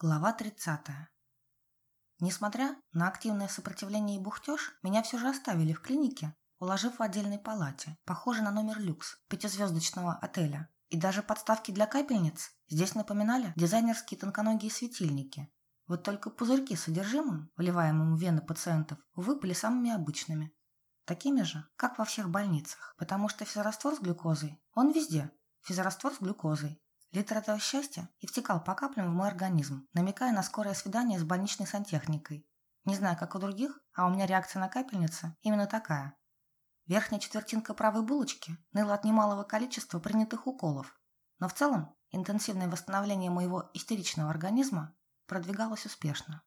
Глава 30. Несмотря на активное сопротивление и бухтеж, меня все же оставили в клинике, уложив в отдельной палате, похожей на номер люкс пятизвездочного отеля. И даже подставки для капельниц здесь напоминали дизайнерские тонконогие светильники. Вот только пузырьки с содержимым, вливаемым в вены пациентов, увы, были самыми обычными. Такими же, как во всех больницах, потому что физраствор с глюкозой, он везде, физраствор с глюкозой, Литр этого счастья и втекал по каплям в мой организм, намекая на скорое свидание с больничной сантехникой. Не знаю, как у других, а у меня реакция на капельницы именно такая. Верхняя четвертинка правой булочки ныла от немалого количества принятых уколов. Но в целом интенсивное восстановление моего истеричного организма продвигалось успешно.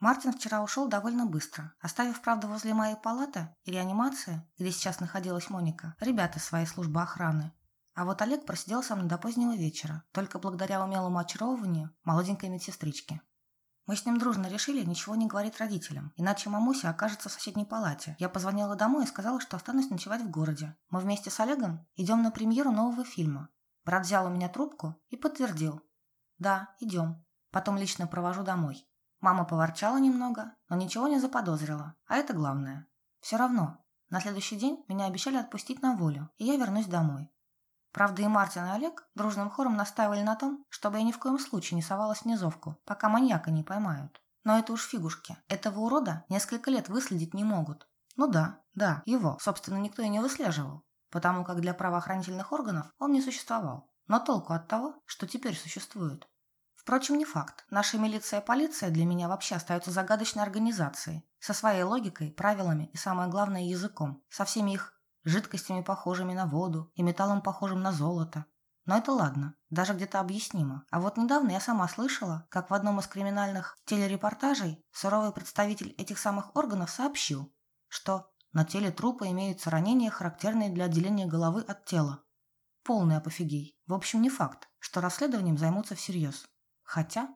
Мартин вчера ушел довольно быстро, оставив, правда, возле моей палаты и реанимации, где сейчас находилась Моника, ребята своей службы охраны, а вот Олег просидел со мной до позднего вечера, только благодаря умелому очаровыванию молоденькой медсестрички. Мы с ним дружно решили ничего не говорить родителям, иначе мамуся окажется в соседней палате. Я позвонила домой и сказала, что останусь ночевать в городе. Мы вместе с Олегом идем на премьеру нового фильма. Брат взял у меня трубку и подтвердил. Да, идем. Потом лично провожу домой. Мама поворчала немного, но ничего не заподозрила, а это главное. Все равно, на следующий день меня обещали отпустить на волю, и я вернусь домой. Правда, и Мартин, и Олег дружным хором настаивали на том, чтобы я ни в коем случае не совалась в низовку, пока маньяка не поймают. Но это уж фигушки. Этого урода несколько лет выследить не могут. Ну да, да, его, собственно, никто и не выслеживал, потому как для правоохранительных органов он не существовал. Но толку от того, что теперь существует. Впрочем, не факт. Наша милиция и полиция для меня вообще остаются загадочной организацией, со своей логикой, правилами и, самое главное, языком, со всеми их жидкостями, похожими на воду, и металлом, похожим на золото. Но это ладно, даже где-то объяснимо. А вот недавно я сама слышала, как в одном из криминальных телерепортажей суровый представитель этих самых органов сообщил, что на теле трупа имеются ранения, характерные для отделения головы от тела. Полный апофигей. В общем, не факт, что расследованием займутся всерьез. Хотя...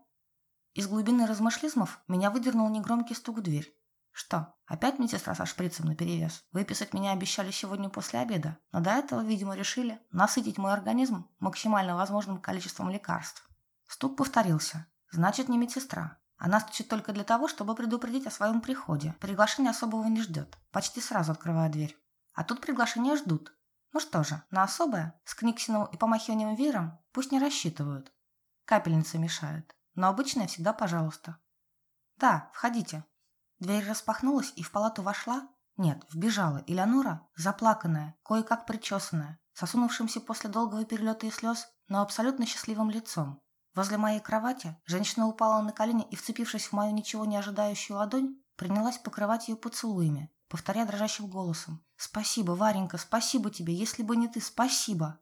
Из глубины размышлизмов меня выдернул негромкий стук в дверь. Что, опять медсестра со шприцем наперевес? Выписать меня обещали сегодня после обеда, но до этого, видимо, решили насытить мой организм максимально возможным количеством лекарств. Стук повторился. Значит, не медсестра. Она стучит только для того, чтобы предупредить о своем приходе. Приглашения особого не ждет. Почти сразу открывая дверь. А тут приглашения ждут. Ну что же, на особое, с книгсиновым и помахиванием веером, пусть не рассчитывают. Капельница мешает. Но обычная всегда пожалуйста. Да, входите, Дверь распахнулась, и в палату вошла... Нет, вбежала Элеонора, заплаканная, кое-как причесанная, сосунувшимся после долгого перелета и слез, но абсолютно счастливым лицом. Возле моей кровати женщина упала на колени и, вцепившись в мою ничего не ожидающую ладонь, принялась покрывать ее поцелуями, повторяя дрожащим голосом. «Спасибо, Варенька, спасибо тебе, если бы не ты, спасибо!»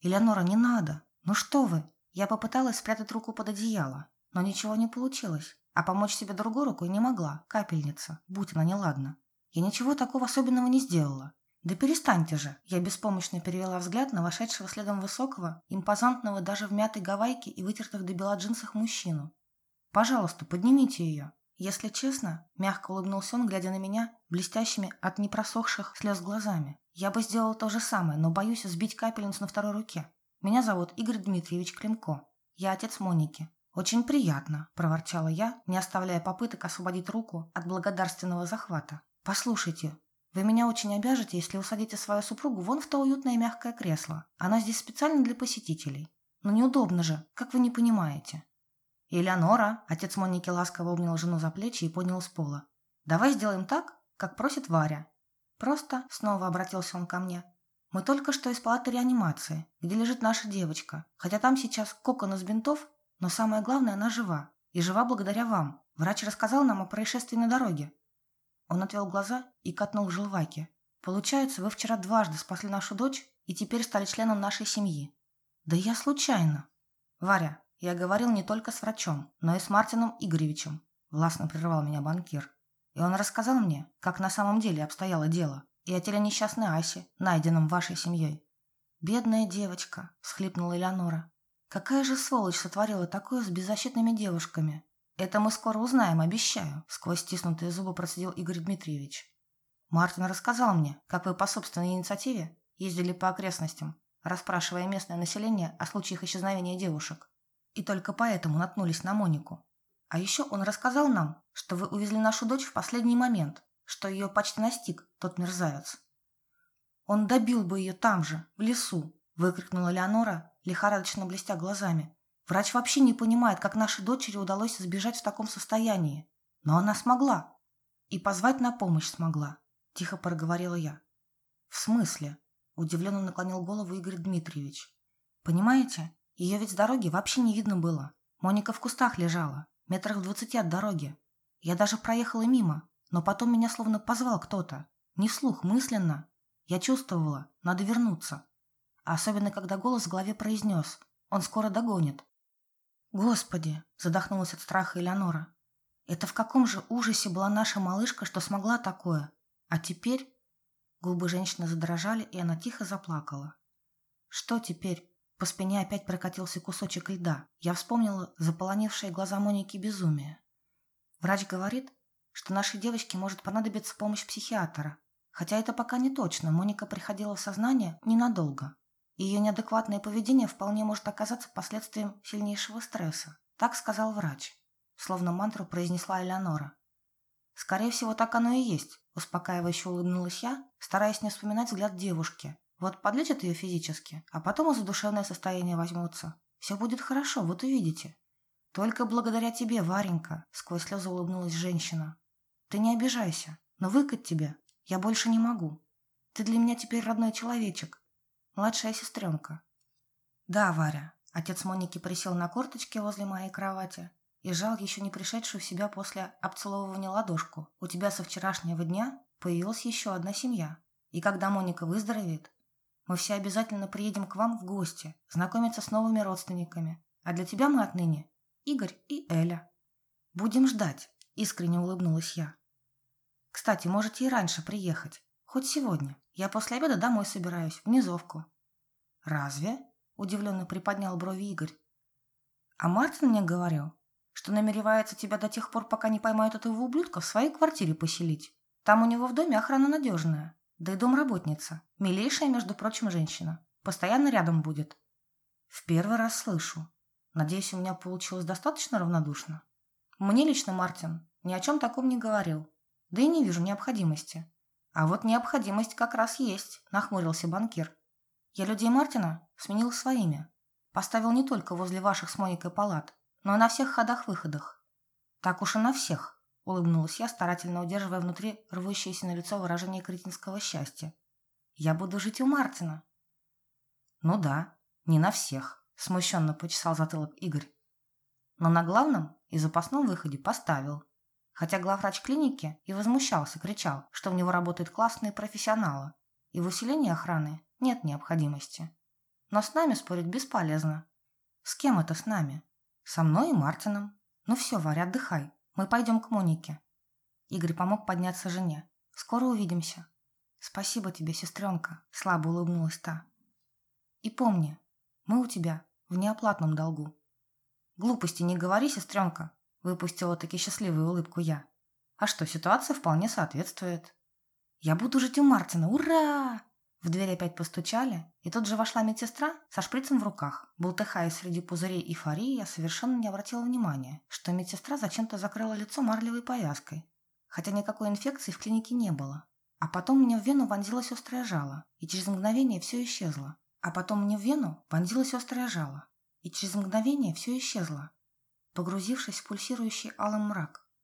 «Элеонора, не надо! Ну что вы!» Я попыталась спрятать руку под одеяло, но ничего не получилось. А помочь себе другой рукой не могла, капельница, будь она неладна. Я ничего такого особенного не сделала. Да перестаньте же. Я беспомощно перевела взгляд на вошедшего следом высокого, импозантного даже в мятой гавайке и вытертых до бела джинсах мужчину. Пожалуйста, поднимите ее. Если честно, мягко улыбнулся он, глядя на меня блестящими от непросохших слез глазами. Я бы сделала то же самое, но боюсь сбить капельницу на второй руке. Меня зовут Игорь Дмитриевич Климко. Я отец Моники. «Очень приятно», – проворчала я, не оставляя попыток освободить руку от благодарственного захвата. «Послушайте, вы меня очень обяжете, если усадите свою супругу вон в то уютное мягкое кресло. Она здесь специально для посетителей. Но неудобно же, как вы не понимаете». «Элеонора», – отец Моники ласково обнял жену за плечи и поднял с пола. «Давай сделаем так, как просит Варя». «Просто», – снова обратился он ко мне, – «мы только что из палаты реанимации, где лежит наша девочка, хотя там сейчас кокон из бинтов но самое главное, она жива. И жива благодаря вам. Врач рассказал нам о происшествии на дороге. Он отвел глаза и катнул желваки. Получается, вы вчера дважды спасли нашу дочь и теперь стали членом нашей семьи. Да я случайно. Варя, я говорил не только с врачом, но и с Мартином Игоревичем. Властно прервал меня банкир. И он рассказал мне, как на самом деле обстояло дело, и о теле несчастной Аси, найденном вашей семьей. «Бедная девочка», – схлипнула Элеонора. Какая же сволочь сотворила такое с беззащитными девушками? Это мы скоро узнаем, обещаю, сквозь стиснутые зубы процедил Игорь Дмитриевич. Мартин рассказал мне, как вы по собственной инициативе ездили по окрестностям, расспрашивая местное население о случаях исчезновения девушек. И только поэтому наткнулись на Монику. А еще он рассказал нам, что вы увезли нашу дочь в последний момент, что ее почти настиг тот мерзавец. Он добил бы ее там же, в лесу, выкрикнула Леонора, лихорадочно блестя глазами. Врач вообще не понимает, как нашей дочери удалось сбежать в таком состоянии. Но она смогла. И позвать на помощь смогла, тихо проговорила я. В смысле? Удивленно наклонил голову Игорь Дмитриевич. Понимаете, ее ведь с дороги вообще не видно было. Моника в кустах лежала, метрах в двадцати от дороги. Я даже проехала мимо, но потом меня словно позвал кто-то. Не слух, мысленно. Я чувствовала, надо вернуться. Особенно, когда голос в голове произнес «Он скоро догонит». «Господи!» – задохнулась от страха Элеонора. «Это в каком же ужасе была наша малышка, что смогла такое? А теперь...» Губы женщины задрожали, и она тихо заплакала. «Что теперь?» По спине опять прокатился кусочек льда. Я вспомнила заполонившие глаза Моники безумие. Врач говорит, что нашей девочке может понадобиться помощь психиатра. Хотя это пока не точно, Моника приходила в сознание ненадолго. Ее неадекватное поведение вполне может оказаться последствием сильнейшего стресса. Так сказал врач. Словно мантру произнесла Элеонора. Скорее всего, так оно и есть, успокаивающе улыбнулась я, стараясь не вспоминать взгляд девушки, вот подлечат ее физически, а потом и за душевное состояние возьмутся. Все будет хорошо, вот увидите. Только благодаря тебе, Варенька, сквозь слезы улыбнулась женщина. Ты не обижайся, но выкать тебя я больше не могу. Ты для меня теперь родной человечек, младшая сестренка. Да, Варя. Отец Моники присел на корточки возле моей кровати и жал еще не пришедшую в себя после обцеловывания ладошку. У тебя со вчерашнего дня появилась еще одна семья. И когда Моника выздоровеет, мы все обязательно приедем к вам в гости, знакомиться с новыми родственниками. А для тебя мы отныне Игорь и Эля. Будем ждать, искренне улыбнулась я. Кстати, можете и раньше приехать. Хоть сегодня. Я после обеда домой собираюсь, в низовку. Разве? Удивленно приподнял брови Игорь. А Мартин мне говорил, что намеревается тебя до тех пор, пока не поймают этого ублюдка, в своей квартире поселить. Там у него в доме охрана надежная. Да и домработница. Милейшая, между прочим, женщина. Постоянно рядом будет. В первый раз слышу. Надеюсь, у меня получилось достаточно равнодушно. Мне лично Мартин ни о чем таком не говорил. Да и не вижу необходимости. А вот необходимость как раз есть, нахмурился банкир. Я людей Мартина сменил своими. Поставил не только возле ваших с Моникой палат, но и на всех ходах-выходах. Так уж и на всех. Улыбнулась я, старательно удерживая внутри рвущееся на лицо выражение кретинского счастья. «Я буду жить у Мартина». «Ну да, не на всех», – смущенно почесал затылок Игорь. «Но на главном и запасном выходе поставил. Хотя главврач клиники и возмущался, кричал, что в него работают классные профессионалы, и в усилении охраны нет необходимости. Но с нами спорить бесполезно. С кем это с нами? Со мной и Мартином. Ну все, Варя, отдыхай. Мы пойдем к Монике. Игорь помог подняться жене. Скоро увидимся. Спасибо тебе, сестренка, слабо улыбнулась та. И помни, мы у тебя в неоплатном долгу. Глупости не говори, сестренка, выпустила таки счастливую улыбку я. А что, ситуация вполне соответствует. Я буду жить у Мартина, ура! В дверь опять постучали, и тут же вошла медсестра со шприцем в руках. Бултыхая среди пузырей эйфории, я совершенно не обратила внимания, что медсестра зачем-то закрыла лицо марлевой повязкой. Хотя никакой инфекции в клинике не было. А потом мне в вену вонзилось острое жало, и через мгновение все исчезло. А потом мне в вену вонзилось острое жало, и через мгновение все исчезло, погрузившись в пульсирующий алым мрак.